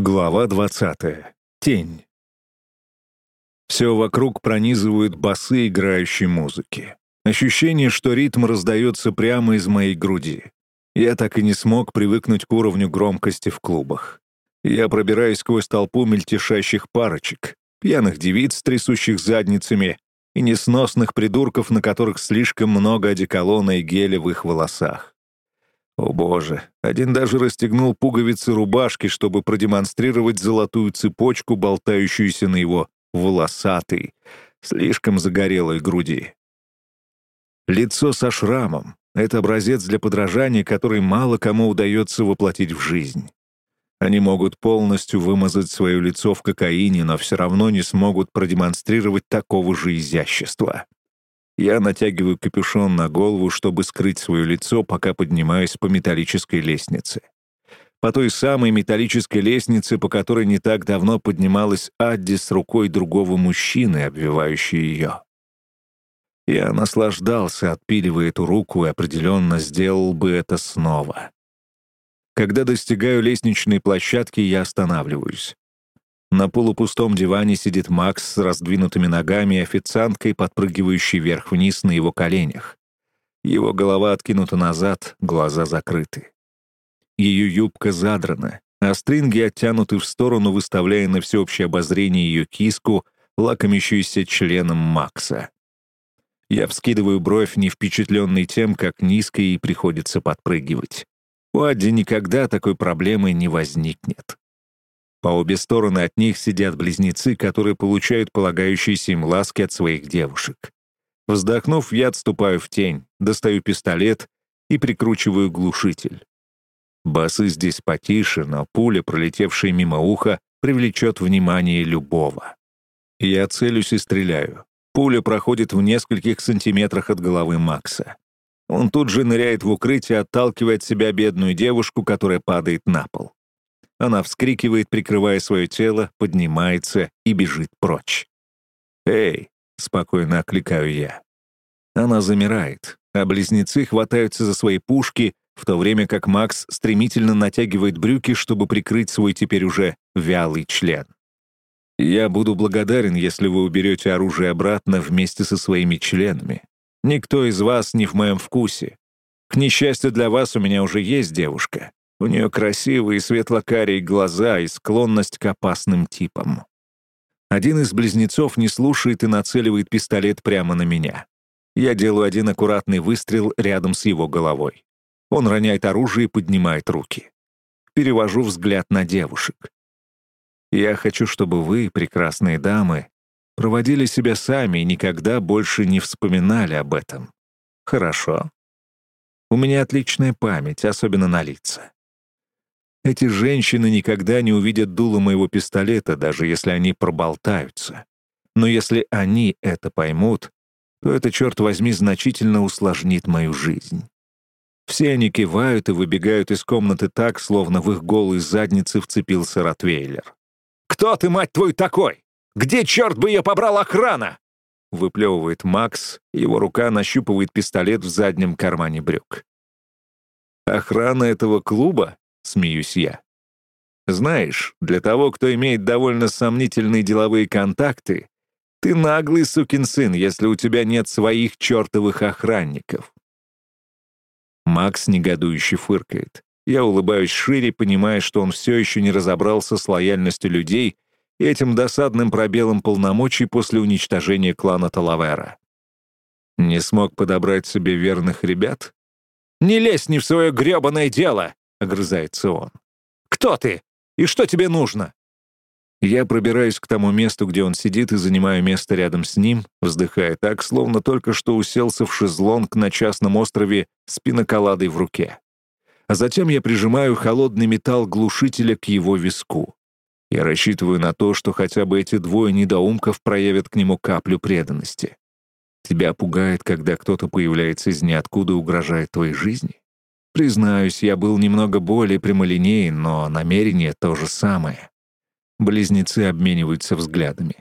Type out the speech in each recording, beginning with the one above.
Глава 20. Тень. Все вокруг пронизывают басы играющей музыки. Ощущение, что ритм раздается прямо из моей груди. Я так и не смог привыкнуть к уровню громкости в клубах. Я пробираюсь сквозь толпу мельтешащих парочек, пьяных девиц, трясущих задницами, и несносных придурков, на которых слишком много одеколона и геля в их волосах. О боже, один даже расстегнул пуговицы рубашки, чтобы продемонстрировать золотую цепочку, болтающуюся на его волосатой, слишком загорелой груди. Лицо со шрамом — это образец для подражания, который мало кому удается воплотить в жизнь. Они могут полностью вымазать свое лицо в кокаине, но все равно не смогут продемонстрировать такого же изящества. Я натягиваю капюшон на голову, чтобы скрыть свое лицо, пока поднимаюсь по металлической лестнице. По той самой металлической лестнице, по которой не так давно поднималась Адди с рукой другого мужчины, обвивающей ее. Я наслаждался, отпиливая эту руку, и определенно сделал бы это снова. Когда достигаю лестничной площадки, я останавливаюсь. На полупустом диване сидит Макс с раздвинутыми ногами и официанткой, подпрыгивающей вверх-вниз на его коленях. Его голова откинута назад, глаза закрыты. Ее юбка задрана, а стринги оттянуты в сторону, выставляя на всеобщее обозрение ее киску, лакомящуюся членом Макса. Я вскидываю бровь, не впечатленный тем, как низко ей приходится подпрыгивать. У Адди никогда такой проблемы не возникнет. По обе стороны от них сидят близнецы, которые получают полагающиеся им ласки от своих девушек. Вздохнув, я отступаю в тень, достаю пистолет и прикручиваю глушитель. Басы здесь потише, но пуля, пролетевшая мимо уха, привлечет внимание любого. Я целюсь и стреляю. Пуля проходит в нескольких сантиметрах от головы Макса. Он тут же ныряет в укрытие, отталкивая от себя бедную девушку, которая падает на пол. Она вскрикивает, прикрывая свое тело, поднимается и бежит прочь. «Эй!» — спокойно окликаю я. Она замирает, а близнецы хватаются за свои пушки, в то время как Макс стремительно натягивает брюки, чтобы прикрыть свой теперь уже вялый член. «Я буду благодарен, если вы уберете оружие обратно вместе со своими членами. Никто из вас не в моем вкусе. К несчастью для вас, у меня уже есть девушка. У нее красивые светло-карие глаза и склонность к опасным типам. Один из близнецов не слушает и нацеливает пистолет прямо на меня. Я делаю один аккуратный выстрел рядом с его головой. Он роняет оружие и поднимает руки. Перевожу взгляд на девушек. Я хочу, чтобы вы, прекрасные дамы, проводили себя сами и никогда больше не вспоминали об этом. Хорошо? У меня отличная память, особенно на лица. Эти женщины никогда не увидят дуло моего пистолета, даже если они проболтаются. Но если они это поймут, то это, черт возьми, значительно усложнит мою жизнь. Все они кивают и выбегают из комнаты так, словно в их голые задницы вцепился Ротвейлер. «Кто ты, мать твою, такой? Где, черт бы ее побрал, охрана?» Выплевывает Макс, его рука нащупывает пистолет в заднем кармане брюк. «Охрана этого клуба?» Смеюсь я. Знаешь, для того, кто имеет довольно сомнительные деловые контакты, ты наглый сукин сын, если у тебя нет своих чертовых охранников. Макс негодующе фыркает. Я улыбаюсь шире, понимая, что он все еще не разобрался с лояльностью людей и этим досадным пробелом полномочий после уничтожения клана Талавера. Не смог подобрать себе верных ребят? «Не лезь не в свое гребаное дело!» — огрызается он. «Кто ты? И что тебе нужно?» Я пробираюсь к тому месту, где он сидит, и занимаю место рядом с ним, вздыхая так, словно только что уселся в шезлонг на частном острове с пиноколадой в руке. А затем я прижимаю холодный металл глушителя к его виску. Я рассчитываю на то, что хотя бы эти двое недоумков проявят к нему каплю преданности. Тебя пугает, когда кто-то появляется из ниоткуда и угрожает твоей жизни? Признаюсь, я был немного более прямолинеен, но намерение то же самое. Близнецы обмениваются взглядами.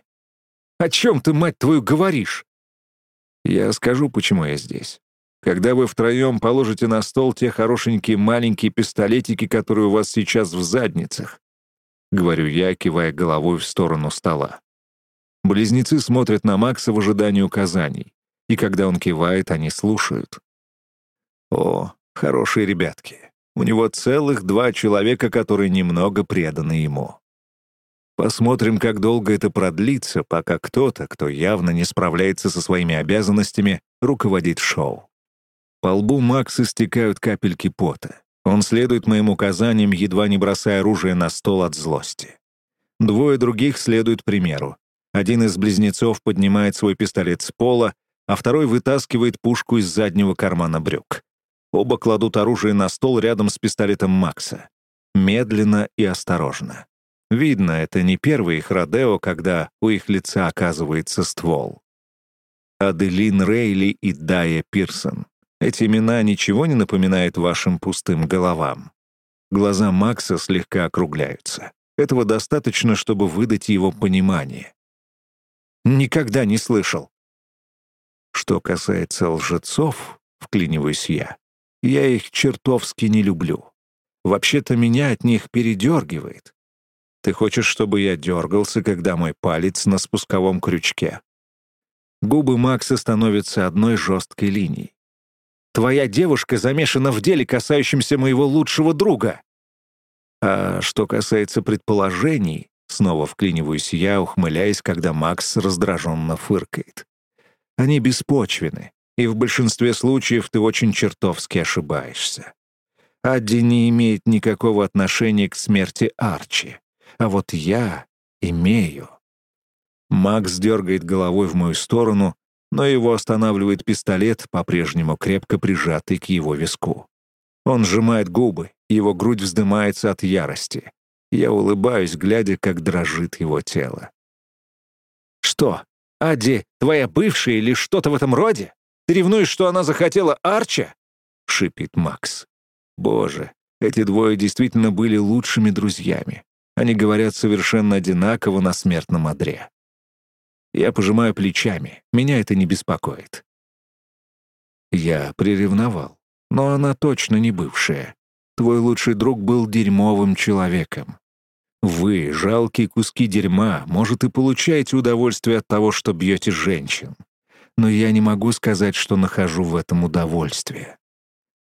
«О чем ты, мать твою, говоришь?» Я скажу, почему я здесь. Когда вы втроем положите на стол те хорошенькие маленькие пистолетики, которые у вас сейчас в задницах, — говорю я, кивая головой в сторону стола. Близнецы смотрят на Макса в ожидании указаний, и когда он кивает, они слушают. О, хорошие ребятки. У него целых два человека, которые немного преданы ему. Посмотрим, как долго это продлится, пока кто-то, кто явно не справляется со своими обязанностями, руководит шоу. По лбу Макса стекают капельки пота. Он следует моим указаниям, едва не бросая оружие на стол от злости. Двое других следуют примеру. Один из близнецов поднимает свой пистолет с пола, а второй вытаскивает пушку из заднего кармана брюк. Оба кладут оружие на стол рядом с пистолетом Макса. Медленно и осторожно. Видно, это не первый их родео, когда у их лица оказывается ствол. Аделин Рейли и Дая Пирсон. Эти имена ничего не напоминают вашим пустым головам. Глаза Макса слегка округляются. Этого достаточно, чтобы выдать его понимание. Никогда не слышал. Что касается лжецов, вклиниваюсь я, я их чертовски не люблю. Вообще-то меня от них передергивает. Ты хочешь, чтобы я дергался, когда мой палец на спусковом крючке? Губы Макса становятся одной жесткой линией. Твоя девушка замешана в деле, касающемся моего лучшего друга. А что касается предположений, снова вклиниваюсь я, ухмыляясь, когда Макс раздраженно фыркает. Они беспочвены и в большинстве случаев ты очень чертовски ошибаешься. Адди не имеет никакого отношения к смерти Арчи, а вот я имею. Макс дергает головой в мою сторону, но его останавливает пистолет, по-прежнему крепко прижатый к его виску. Он сжимает губы, его грудь вздымается от ярости. Я улыбаюсь, глядя, как дрожит его тело. «Что, Адди, твоя бывшая или что-то в этом роде?» Ты ревнуешь, что она захотела Арча?» — шипит Макс. «Боже, эти двое действительно были лучшими друзьями. Они говорят совершенно одинаково на смертном одре. Я пожимаю плечами. Меня это не беспокоит. Я приревновал. Но она точно не бывшая. Твой лучший друг был дерьмовым человеком. Вы, жалкие куски дерьма, может, и получаете удовольствие от того, что бьете женщин но я не могу сказать, что нахожу в этом удовольствие.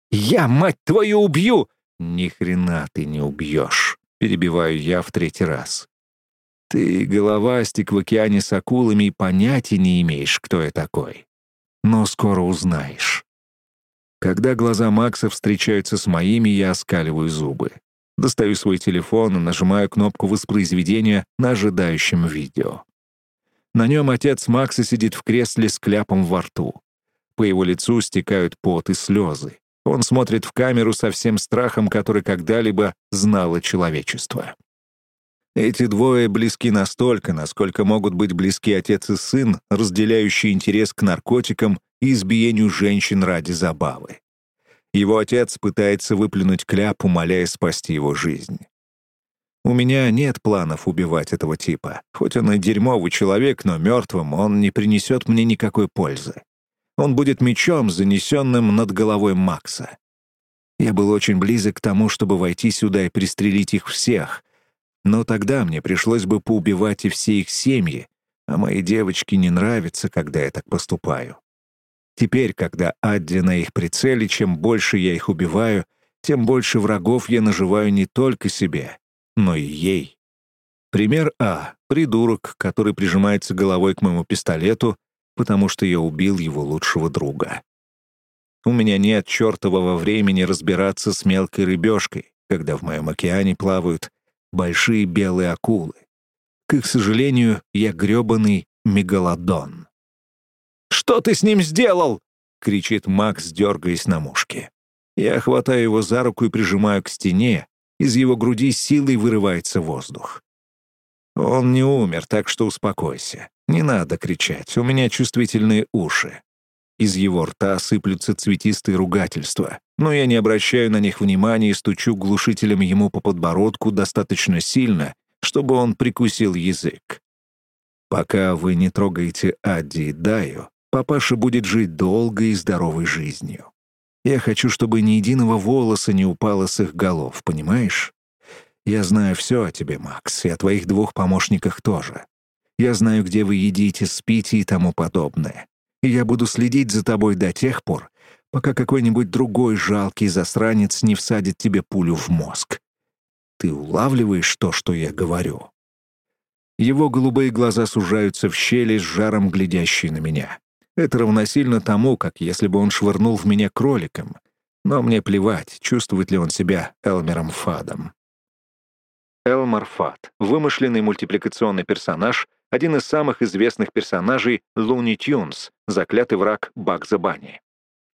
«Я, мать твою, убью!» «Ни хрена ты не убьешь», — перебиваю я в третий раз. «Ты головастик в океане с акулами и понятия не имеешь, кто я такой. Но скоро узнаешь». Когда глаза Макса встречаются с моими, я оскаливаю зубы. Достаю свой телефон и нажимаю кнопку воспроизведения на ожидающем видео. На нем отец Макса сидит в кресле с кляпом во рту. По его лицу стекают пот и слезы. Он смотрит в камеру со всем страхом, который когда-либо знало человечество. Эти двое близки настолько, насколько могут быть близки отец и сын, разделяющие интерес к наркотикам и избиению женщин ради забавы. Его отец пытается выплюнуть кляп, умоляя спасти его жизнь. У меня нет планов убивать этого типа. Хоть он и дерьмовый человек, но мертвым он не принесет мне никакой пользы. Он будет мечом, занесенным над головой Макса. Я был очень близок к тому, чтобы войти сюда и пристрелить их всех. Но тогда мне пришлось бы поубивать и все их семьи, а моей девочке не нравится, когда я так поступаю. Теперь, когда Адди на их прицеле, чем больше я их убиваю, тем больше врагов я наживаю не только себе, но и ей. Пример А. Придурок, который прижимается головой к моему пистолету, потому что я убил его лучшего друга. У меня нет чертового времени разбираться с мелкой рыбешкой, когда в моем океане плавают большие белые акулы. К их сожалению, я грёбаный мегалодон. «Что ты с ним сделал?» — кричит Макс, дергаясь на мушке. Я хватаю его за руку и прижимаю к стене, из его груди силой вырывается воздух. Он не умер, так что успокойся. Не надо кричать, у меня чувствительные уши. Из его рта сыплются цветистые ругательства, но я не обращаю на них внимания и стучу глушителем ему по подбородку достаточно сильно, чтобы он прикусил язык. Пока вы не трогаете Адди и Даю, папаша будет жить долгой и здоровой жизнью. Я хочу, чтобы ни единого волоса не упало с их голов, понимаешь? Я знаю все о тебе, Макс, и о твоих двух помощниках тоже. Я знаю, где вы едите, спите и тому подобное. И я буду следить за тобой до тех пор, пока какой-нибудь другой жалкий засранец не всадит тебе пулю в мозг. Ты улавливаешь то, что я говорю?» Его голубые глаза сужаются в щели с жаром, глядящие на меня. Это равносильно тому, как если бы он швырнул в меня кроликом. Но мне плевать, чувствует ли он себя Элмером Фадом. Элмар Фад — вымышленный мультипликационный персонаж, один из самых известных персонажей Луни Тюнс, заклятый враг Багза Банни.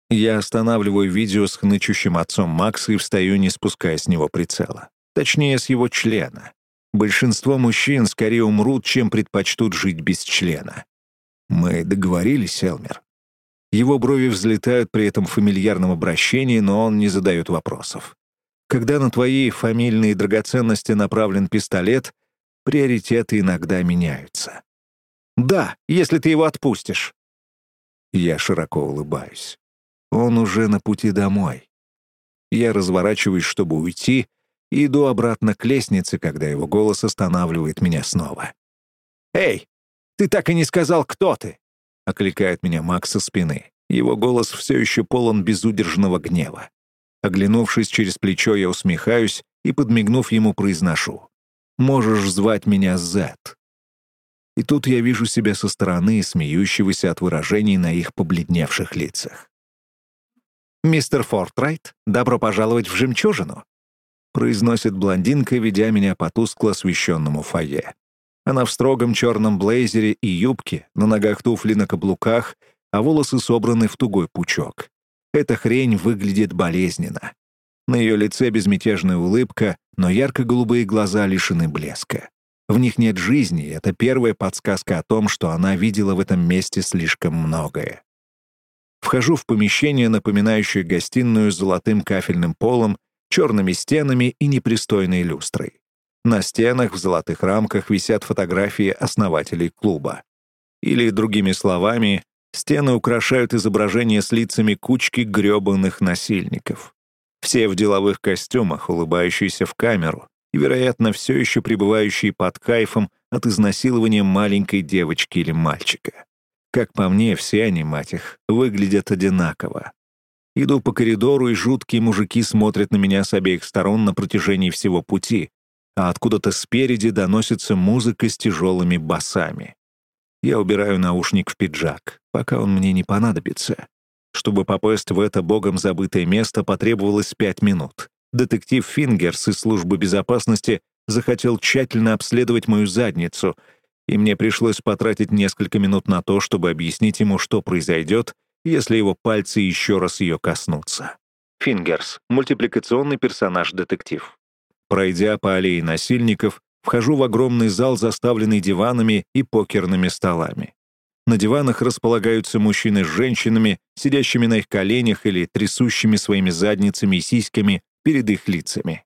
Я останавливаю видео с хнычущим отцом Макса и встаю, не спуская с него прицела. Точнее, с его члена. Большинство мужчин скорее умрут, чем предпочтут жить без члена. Мы договорились, Элмер. Его брови взлетают при этом фамильярном обращении, но он не задает вопросов. Когда на твои фамильные драгоценности направлен пистолет, приоритеты иногда меняются. «Да, если ты его отпустишь». Я широко улыбаюсь. Он уже на пути домой. Я разворачиваюсь, чтобы уйти, и иду обратно к лестнице, когда его голос останавливает меня снова. «Эй, ты так и не сказал, кто ты!» — окликает меня Макс со спины. Его голос все еще полон безудержного гнева. Оглянувшись через плечо, я усмехаюсь и, подмигнув ему, произношу. «Можешь звать меня Зет». И тут я вижу себя со стороны, смеющегося от выражений на их побледневших лицах. «Мистер Фортрайт, добро пожаловать в жемчужину», произносит блондинка, ведя меня по тускло освещенному фойе. Она в строгом черном блейзере и юбке, на ногах туфли на каблуках, а волосы собраны в тугой пучок. Эта хрень выглядит болезненно. На ее лице безмятежная улыбка, но ярко-голубые глаза лишены блеска. В них нет жизни, и это первая подсказка о том, что она видела в этом месте слишком многое. Вхожу в помещение, напоминающее гостиную с золотым кафельным полом, черными стенами и непристойной люстрой. На стенах в золотых рамках висят фотографии основателей клуба. Или, другими словами, Стены украшают изображения с лицами кучки грёбаных насильников. Все в деловых костюмах, улыбающиеся в камеру, и, вероятно, все еще пребывающие под кайфом от изнасилования маленькой девочки или мальчика. Как по мне, все они, мать их, выглядят одинаково. Иду по коридору, и жуткие мужики смотрят на меня с обеих сторон на протяжении всего пути, а откуда-то спереди доносится музыка с тяжелыми басами. Я убираю наушник в пиджак, пока он мне не понадобится. Чтобы попасть в это богом забытое место, потребовалось пять минут. Детектив Фингерс из службы безопасности захотел тщательно обследовать мою задницу, и мне пришлось потратить несколько минут на то, чтобы объяснить ему, что произойдет, если его пальцы еще раз ее коснутся. Фингерс — мультипликационный персонаж-детектив. Пройдя по аллее насильников, Вхожу в огромный зал, заставленный диванами и покерными столами. На диванах располагаются мужчины с женщинами, сидящими на их коленях или трясущими своими задницами и сиськами перед их лицами.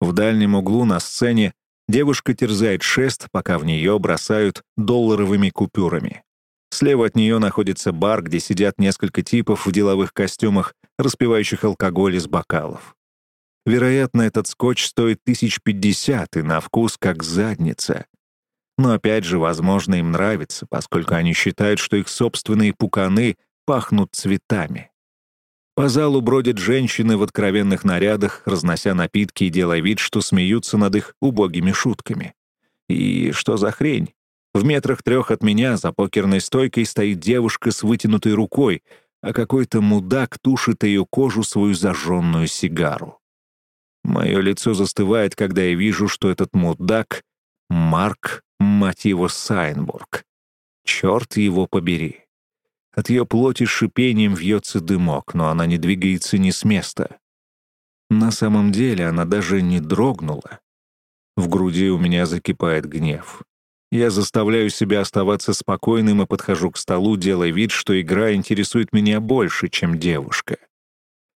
В дальнем углу на сцене девушка терзает шест, пока в нее бросают долларовыми купюрами. Слева от нее находится бар, где сидят несколько типов в деловых костюмах, распивающих алкоголь из бокалов. Вероятно, этот скотч стоит тысяч пятьдесят и на вкус как задница. Но опять же, возможно, им нравится, поскольку они считают, что их собственные пуканы пахнут цветами. По залу бродят женщины в откровенных нарядах, разнося напитки и делая вид, что смеются над их убогими шутками. И что за хрень? В метрах трех от меня за покерной стойкой стоит девушка с вытянутой рукой, а какой-то мудак тушит ее кожу свою зажженную сигару. Мое лицо застывает, когда я вижу, что этот мудак — Марк, мать его, Сайнбург. Черт его побери. От ее плоти шипением вьется дымок, но она не двигается ни с места. На самом деле она даже не дрогнула. В груди у меня закипает гнев. Я заставляю себя оставаться спокойным и подхожу к столу, делая вид, что игра интересует меня больше, чем девушка.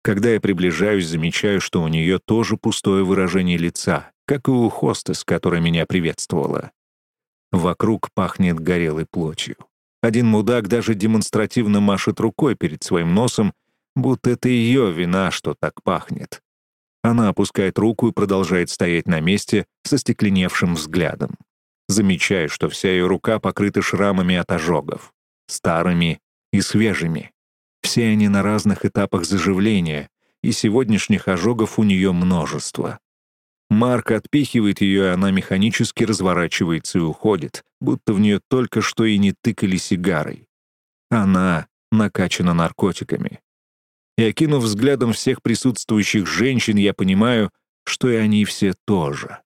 Когда я приближаюсь, замечаю, что у нее тоже пустое выражение лица, как и у хостес, которая меня приветствовала. Вокруг пахнет горелой плотью. Один мудак даже демонстративно машет рукой перед своим носом, будто это ее вина, что так пахнет. Она опускает руку и продолжает стоять на месте со стекленевшим взглядом. Замечаю, что вся ее рука покрыта шрамами от ожогов. Старыми и свежими. Все они на разных этапах заживления, и сегодняшних ожогов у нее множество. Марк отпихивает ее, и она механически разворачивается и уходит, будто в нее только что и не тыкали сигарой. Она накачана наркотиками. И окинув взглядом всех присутствующих женщин, я понимаю, что и они все тоже.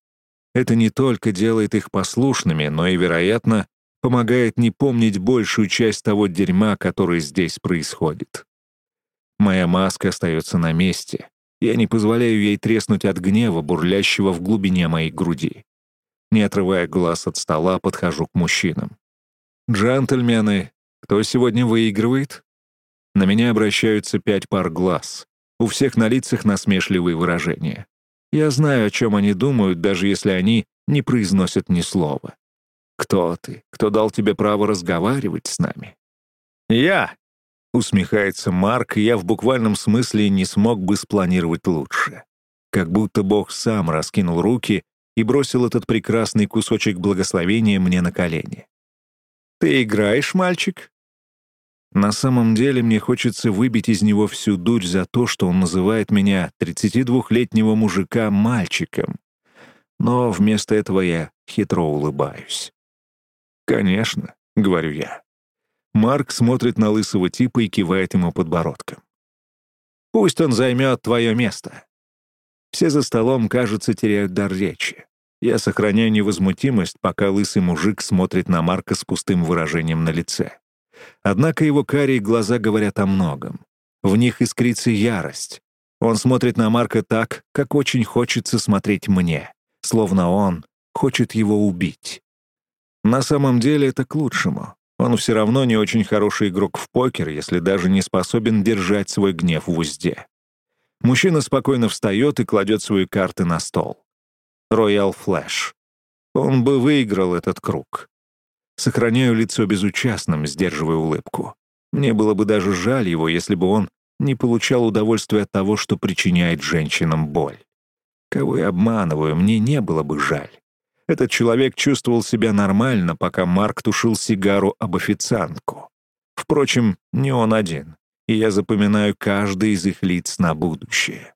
Это не только делает их послушными, но и, вероятно, помогает не помнить большую часть того дерьма, которое здесь происходит. Моя маска остается на месте. Я не позволяю ей треснуть от гнева, бурлящего в глубине моей груди. Не отрывая глаз от стола, подхожу к мужчинам. «Джентльмены, кто сегодня выигрывает?» На меня обращаются пять пар глаз. У всех на лицах насмешливые выражения. Я знаю, о чем они думают, даже если они не произносят ни слова. «Кто ты? Кто дал тебе право разговаривать с нами?» «Я!» — усмехается Марк, и я в буквальном смысле не смог бы спланировать лучше. Как будто Бог сам раскинул руки и бросил этот прекрасный кусочек благословения мне на колени. «Ты играешь, мальчик?» На самом деле мне хочется выбить из него всю дурь за то, что он называет меня 32-летнего мужика мальчиком. Но вместо этого я хитро улыбаюсь. «Конечно», — говорю я. Марк смотрит на лысого типа и кивает ему подбородком. «Пусть он займет твое место». Все за столом, кажется, теряют дар речи. Я сохраняю невозмутимость, пока лысый мужик смотрит на Марка с пустым выражением на лице. Однако его карие глаза говорят о многом. В них искрится ярость. Он смотрит на Марка так, как очень хочется смотреть мне, словно он хочет его убить. На самом деле это к лучшему. Он все равно не очень хороший игрок в покер, если даже не способен держать свой гнев в узде. Мужчина спокойно встает и кладет свои карты на стол. Роял Флэш. Он бы выиграл этот круг. Сохраняю лицо безучастным, сдерживая улыбку. Мне было бы даже жаль его, если бы он не получал удовольствия от того, что причиняет женщинам боль. Кого я обманываю, мне не было бы жаль. Этот человек чувствовал себя нормально, пока Марк тушил сигару об официантку. Впрочем, не он один, и я запоминаю каждый из их лиц на будущее.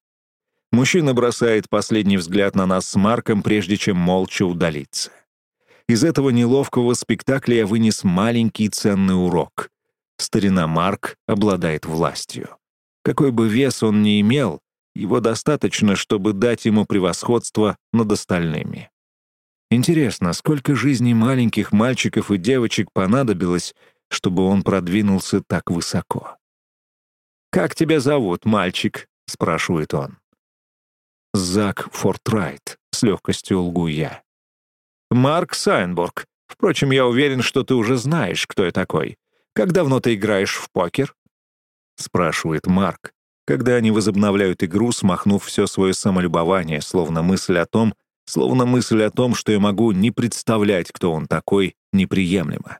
Мужчина бросает последний взгляд на нас с Марком, прежде чем молча удалиться. Из этого неловкого спектакля я вынес маленький ценный урок. Старина Марк обладает властью. Какой бы вес он ни имел, его достаточно, чтобы дать ему превосходство над остальными. Интересно, сколько жизней маленьких мальчиков и девочек понадобилось, чтобы он продвинулся так высоко? «Как тебя зовут, мальчик?» — спрашивает он. «Зак Фортрайт», — с легкостью лгу я. «Марк Сайнбург. Впрочем, я уверен, что ты уже знаешь, кто я такой. Как давно ты играешь в покер?» Спрашивает Марк, когда они возобновляют игру, смахнув все свое самолюбование, словно мысль о том, словно мысль о том, что я могу не представлять, кто он такой, неприемлемо.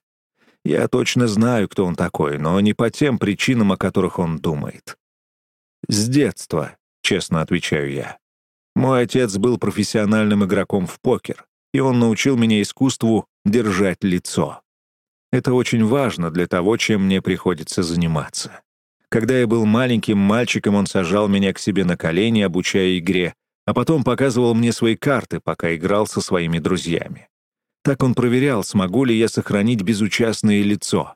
Я точно знаю, кто он такой, но не по тем причинам, о которых он думает. «С детства», — честно отвечаю я. Мой отец был профессиональным игроком в покер и он научил меня искусству держать лицо. Это очень важно для того, чем мне приходится заниматься. Когда я был маленьким мальчиком, он сажал меня к себе на колени, обучая игре, а потом показывал мне свои карты, пока играл со своими друзьями. Так он проверял, смогу ли я сохранить безучастное лицо.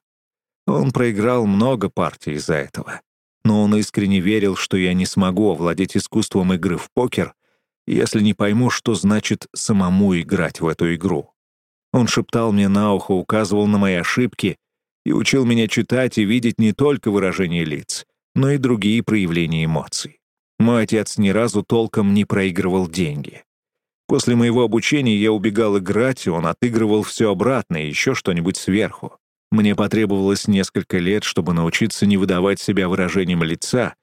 Он проиграл много партий из-за этого. Но он искренне верил, что я не смогу овладеть искусством игры в покер если не пойму, что значит самому играть в эту игру. Он шептал мне на ухо, указывал на мои ошибки и учил меня читать и видеть не только выражения лиц, но и другие проявления эмоций. Мой отец ни разу толком не проигрывал деньги. После моего обучения я убегал играть, и он отыгрывал все обратно и еще что-нибудь сверху. Мне потребовалось несколько лет, чтобы научиться не выдавать себя выражением лица,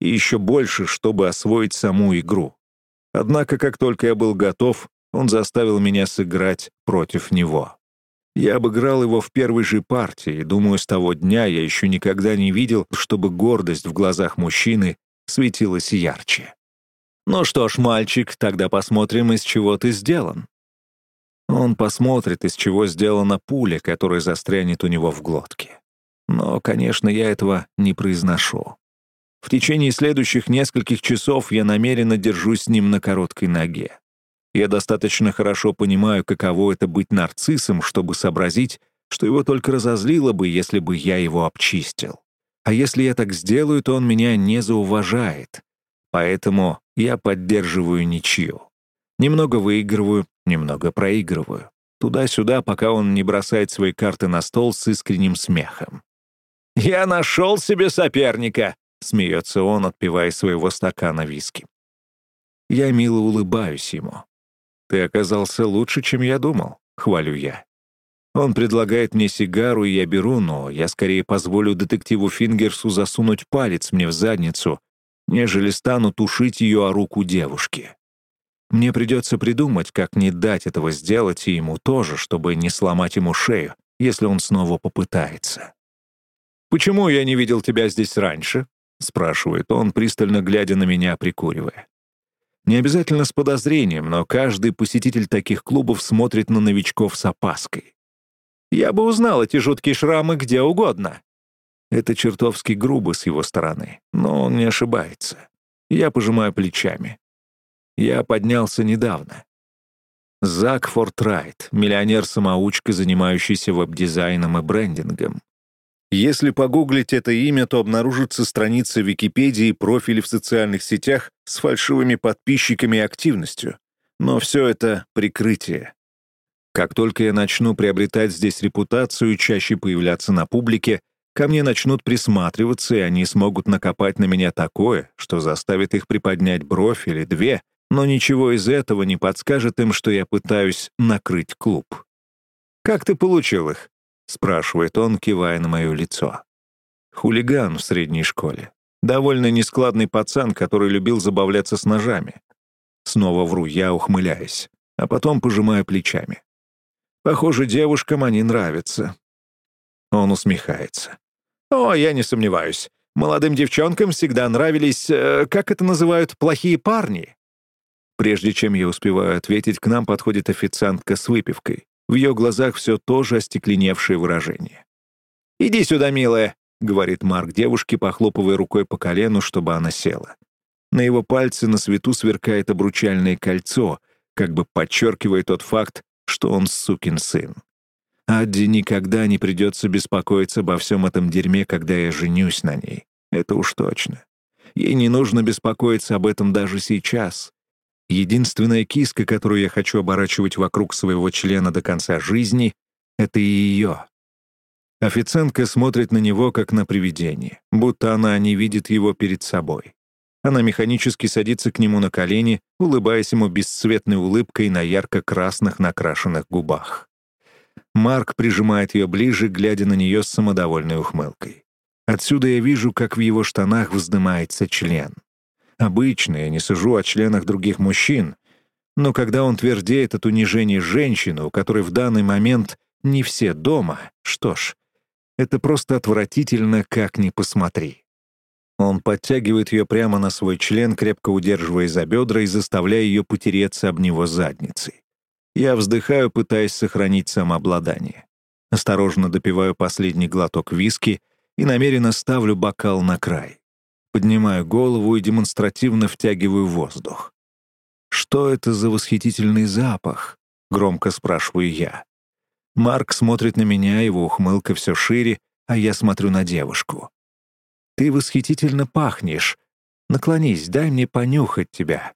и еще больше, чтобы освоить саму игру. Однако, как только я был готов, он заставил меня сыграть против него. Я обыграл его в первой же партии, и, думаю, с того дня я еще никогда не видел, чтобы гордость в глазах мужчины светилась ярче. «Ну что ж, мальчик, тогда посмотрим, из чего ты сделан». Он посмотрит, из чего сделана пуля, которая застрянет у него в глотке. Но, конечно, я этого не произношу. В течение следующих нескольких часов я намеренно держусь с ним на короткой ноге. Я достаточно хорошо понимаю, каково это быть нарциссом, чтобы сообразить, что его только разозлило бы, если бы я его обчистил. А если я так сделаю, то он меня не зауважает. Поэтому я поддерживаю ничью. Немного выигрываю, немного проигрываю. Туда-сюда, пока он не бросает свои карты на стол с искренним смехом. «Я нашел себе соперника!» — смеется он, отпивая своего стакана виски. Я мило улыбаюсь ему. «Ты оказался лучше, чем я думал», — хвалю я. Он предлагает мне сигару, и я беру, но я скорее позволю детективу Фингерсу засунуть палец мне в задницу, нежели стану тушить ее о руку девушки. Мне придется придумать, как не дать этого сделать и ему тоже, чтобы не сломать ему шею, если он снова попытается. «Почему я не видел тебя здесь раньше?» — спрашивает он, пристально глядя на меня, прикуривая. Не обязательно с подозрением, но каждый посетитель таких клубов смотрит на новичков с опаской. Я бы узнал эти жуткие шрамы где угодно. Это чертовски грубо с его стороны, но он не ошибается. Я пожимаю плечами. Я поднялся недавно. Зак Фортрайт, миллионер-самоучка, занимающийся веб-дизайном и брендингом. Если погуглить это имя, то обнаружится страница Википедии профили в социальных сетях с фальшивыми подписчиками и активностью. Но все это прикрытие. Как только я начну приобретать здесь репутацию и чаще появляться на публике, ко мне начнут присматриваться, и они смогут накопать на меня такое, что заставит их приподнять бровь или две, но ничего из этого не подскажет им, что я пытаюсь накрыть клуб. «Как ты получил их?» — спрашивает он, кивая на мое лицо. Хулиган в средней школе. Довольно нескладный пацан, который любил забавляться с ножами. Снова вру я, ухмыляясь, а потом пожимаю плечами. Похоже, девушкам они нравятся. Он усмехается. О, я не сомневаюсь. Молодым девчонкам всегда нравились, э, как это называют, плохие парни. Прежде чем я успеваю ответить, к нам подходит официантка с выпивкой. В ее глазах все тоже остекленевшее выражение. «Иди сюда, милая», — говорит Марк девушке, похлопывая рукой по колену, чтобы она села. На его пальце на свету сверкает обручальное кольцо, как бы подчеркивая тот факт, что он сукин сын. Адди никогда не придется беспокоиться обо всем этом дерьме, когда я женюсь на ней. Это уж точно. Ей не нужно беспокоиться об этом даже сейчас. Единственная киска, которую я хочу оборачивать вокруг своего члена до конца жизни, — это ее. Официантка смотрит на него, как на привидение, будто она не видит его перед собой. Она механически садится к нему на колени, улыбаясь ему бесцветной улыбкой на ярко-красных накрашенных губах. Марк прижимает ее ближе, глядя на нее с самодовольной ухмылкой. Отсюда я вижу, как в его штанах вздымается член. Обычно я не сужу о членах других мужчин, но когда он твердеет от унижения женщины, у которой в данный момент не все дома, что ж, это просто отвратительно, как ни посмотри. Он подтягивает ее прямо на свой член, крепко удерживая за бедра и заставляя ее потереться об него задницей. Я вздыхаю, пытаясь сохранить самообладание. Осторожно допиваю последний глоток виски и намеренно ставлю бокал на край. Поднимаю голову и демонстративно втягиваю воздух. «Что это за восхитительный запах?» — громко спрашиваю я. Марк смотрит на меня, его ухмылка все шире, а я смотрю на девушку. Ты восхитительно пахнешь. Наклонись, дай мне понюхать тебя».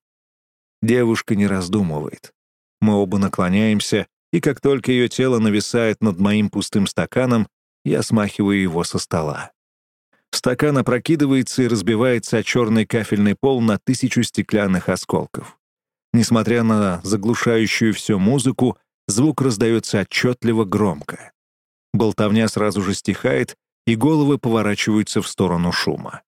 Девушка не раздумывает. Мы оба наклоняемся, и как только ее тело нависает над моим пустым стаканом, я смахиваю его со стола. Стакан опрокидывается и разбивается о черный кафельный пол на тысячу стеклянных осколков. Несмотря на заглушающую всю музыку, звук раздается отчетливо громко. Болтовня сразу же стихает, и головы поворачиваются в сторону шума.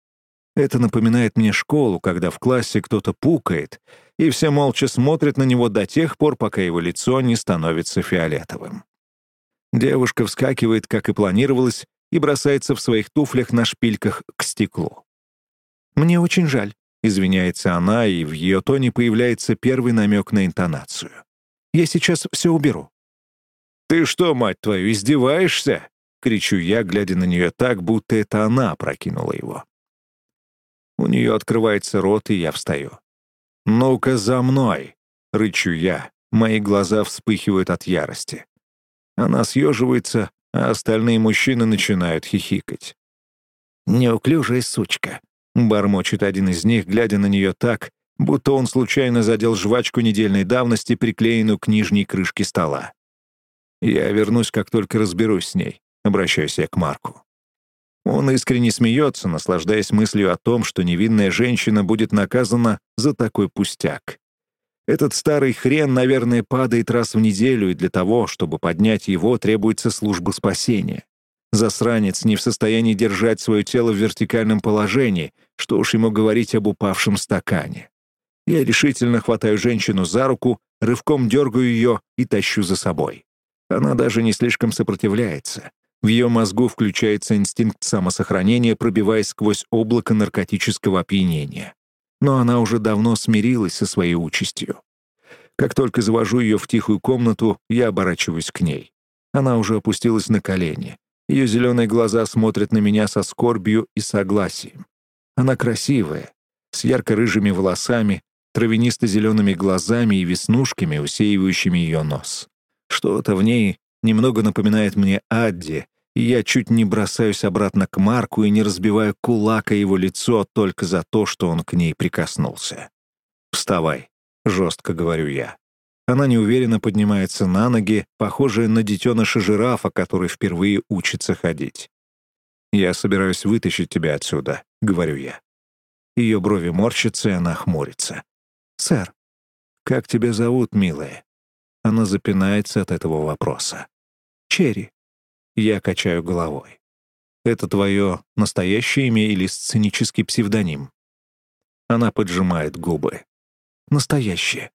Это напоминает мне школу, когда в классе кто-то пукает, и все молча смотрят на него до тех пор, пока его лицо не становится фиолетовым. Девушка вскакивает, как и планировалось, и бросается в своих туфлях на шпильках к стеклу. «Мне очень жаль», Извиняется она, и в ее тоне появляется первый намек на интонацию. «Я сейчас все уберу». «Ты что, мать твою, издеваешься?» — кричу я, глядя на нее так, будто это она опрокинула его. У нее открывается рот, и я встаю. «Ну-ка за мной!» — рычу я. Мои глаза вспыхивают от ярости. Она съеживается, а остальные мужчины начинают хихикать. «Неуклюжая сучка», — бормочет один из них, глядя на нее так, будто он случайно задел жвачку недельной давности, приклеенную к нижней крышке стола. «Я вернусь, как только разберусь с ней», — обращаюсь я к Марку. Он искренне смеется, наслаждаясь мыслью о том, что невинная женщина будет наказана за такой пустяк. Этот старый хрен, наверное, падает раз в неделю, и для того, чтобы поднять его, требуется служба спасения. Засранец не в состоянии держать свое тело в вертикальном положении, что уж ему говорить об упавшем стакане. Я решительно хватаю женщину за руку, рывком дергаю ее и тащу за собой. Она даже не слишком сопротивляется. В ее мозгу включается инстинкт самосохранения, пробиваясь сквозь облако наркотического опьянения. Но она уже давно смирилась со своей участью. Как только завожу ее в тихую комнату, я оборачиваюсь к ней. Она уже опустилась на колени. Ее зеленые глаза смотрят на меня со скорбью и согласием. Она красивая, с ярко-рыжими волосами, травянисто-зелеными глазами и веснушками, усеивающими ее нос. Что-то в ней немного напоминает мне Адди, и я чуть не бросаюсь обратно к Марку и не разбиваю кулака его лицо только за то, что он к ней прикоснулся. «Вставай», — жестко говорю я. Она неуверенно поднимается на ноги, похожая на детеныша жирафа, который впервые учится ходить. «Я собираюсь вытащить тебя отсюда», — говорю я. Ее брови морщатся, и она хмурится. «Сэр, как тебя зовут, милая?» Она запинается от этого вопроса. «Черри». Я качаю головой. «Это твое настоящее имя или сценический псевдоним?» Она поджимает губы. «Настоящее».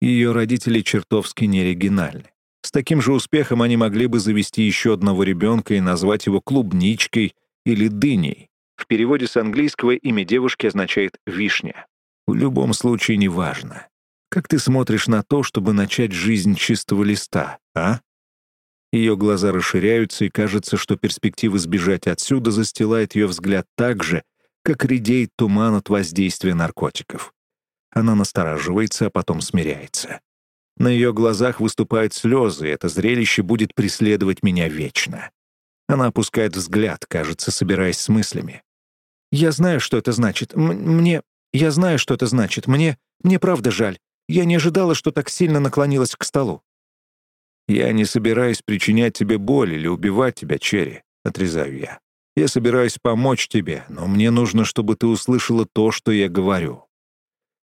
Ее родители чертовски неоригинальны. С таким же успехом они могли бы завести еще одного ребенка и назвать его клубничкой или дыней. В переводе с английского имя девушки означает «вишня». В любом случае неважно. Как ты смотришь на то, чтобы начать жизнь чистого листа, а? Ее глаза расширяются, и кажется, что перспектива сбежать отсюда застилает ее взгляд так же, как редеет туман от воздействия наркотиков. Она настораживается, а потом смиряется. На ее глазах выступают слезы, и это зрелище будет преследовать меня вечно. Она опускает взгляд, кажется, собираясь с мыслями. «Я знаю, что это значит. М мне... Я знаю, что это значит. Мне... Мне правда жаль. Я не ожидала, что так сильно наклонилась к столу. «Я не собираюсь причинять тебе боль или убивать тебя, Черри», — отрезаю я. «Я собираюсь помочь тебе, но мне нужно, чтобы ты услышала то, что я говорю».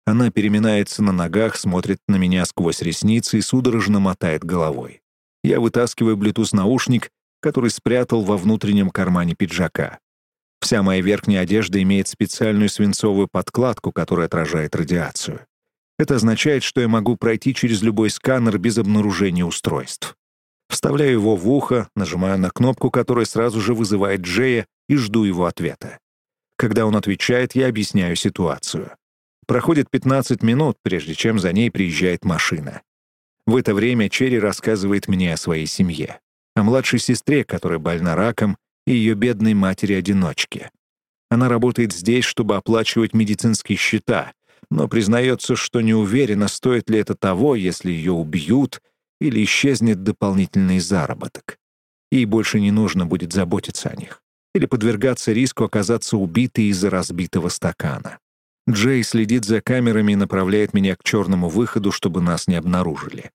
Она переминается на ногах, смотрит на меня сквозь ресницы и судорожно мотает головой. Я вытаскиваю Bluetooth-наушник, который спрятал во внутреннем кармане пиджака. Вся моя верхняя одежда имеет специальную свинцовую подкладку, которая отражает радиацию. Это означает, что я могу пройти через любой сканер без обнаружения устройств. Вставляю его в ухо, нажимаю на кнопку, которая сразу же вызывает Джея, и жду его ответа. Когда он отвечает, я объясняю ситуацию. Проходит 15 минут, прежде чем за ней приезжает машина. В это время Черри рассказывает мне о своей семье, о младшей сестре, которая больна раком, и ее бедной матери-одиночке. Она работает здесь, чтобы оплачивать медицинские счета, но признается, что не уверена, стоит ли это того, если ее убьют или исчезнет дополнительный заработок. Ей больше не нужно будет заботиться о них или подвергаться риску оказаться убитой из-за разбитого стакана. Джей следит за камерами и направляет меня к черному выходу, чтобы нас не обнаружили.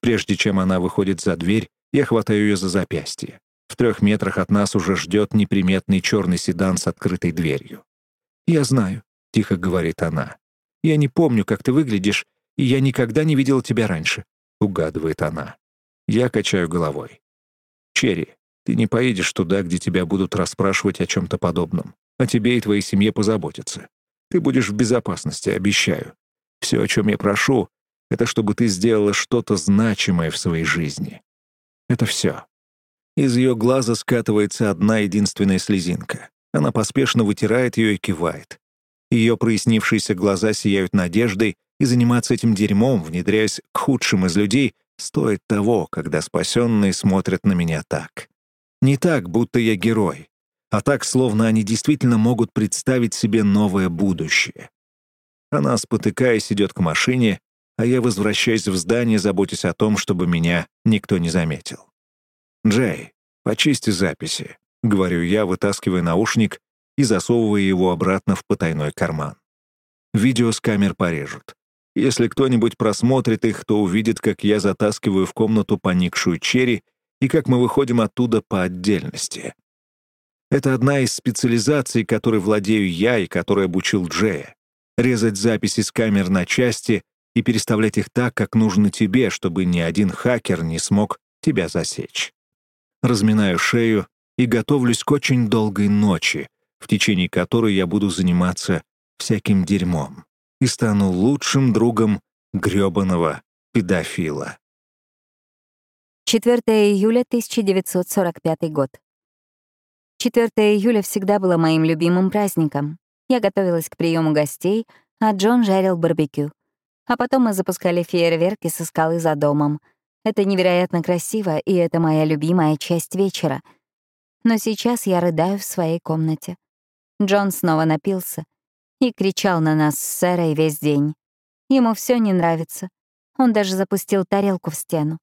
Прежде чем она выходит за дверь, я хватаю ее за запястье. В трех метрах от нас уже ждет неприметный черный седан с открытой дверью. «Я знаю», — тихо говорит она. Я не помню, как ты выглядишь, и я никогда не видела тебя раньше», — угадывает она. Я качаю головой. «Черри, ты не поедешь туда, где тебя будут расспрашивать о чем-то подобном. О тебе и твоей семье позаботятся. Ты будешь в безопасности, обещаю. Все, о чем я прошу, это чтобы ты сделала что-то значимое в своей жизни. Это все». Из ее глаза скатывается одна единственная слезинка. Она поспешно вытирает ее и кивает. Ее прояснившиеся глаза сияют надеждой, и заниматься этим дерьмом, внедряясь к худшим из людей, стоит того, когда спасенные смотрят на меня так. Не так, будто я герой, а так, словно они действительно могут представить себе новое будущее. Она, спотыкаясь, идет к машине, а я возвращаюсь в здание, заботясь о том, чтобы меня никто не заметил. «Джей, почисти записи», — говорю я, вытаскивая наушник и засовывая его обратно в потайной карман. Видео с камер порежут. Если кто-нибудь просмотрит их, то увидит, как я затаскиваю в комнату поникшую черри и как мы выходим оттуда по отдельности. Это одна из специализаций, которой владею я и которой обучил Джея. Резать записи с камер на части и переставлять их так, как нужно тебе, чтобы ни один хакер не смог тебя засечь. Разминаю шею и готовлюсь к очень долгой ночи, в течение которой я буду заниматься всяким дерьмом и стану лучшим другом грёбаного педофила. 4 июля 1945 год. 4 июля всегда было моим любимым праздником. Я готовилась к приему гостей, а Джон жарил барбекю. А потом мы запускали фейерверки со скалы за домом. Это невероятно красиво, и это моя любимая часть вечера. Но сейчас я рыдаю в своей комнате. Джон снова напился — и кричал на нас с Сэрой весь день. Ему все не нравится. Он даже запустил тарелку в стену.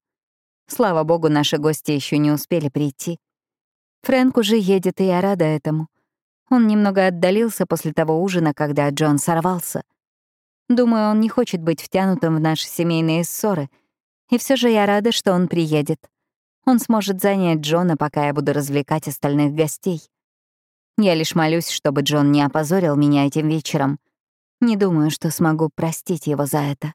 Слава богу, наши гости еще не успели прийти. Фрэнк уже едет, и я рада этому. Он немного отдалился после того ужина, когда Джон сорвался. Думаю, он не хочет быть втянутым в наши семейные ссоры. И все же я рада, что он приедет. Он сможет занять Джона, пока я буду развлекать остальных гостей. Я лишь молюсь, чтобы Джон не опозорил меня этим вечером. Не думаю, что смогу простить его за это.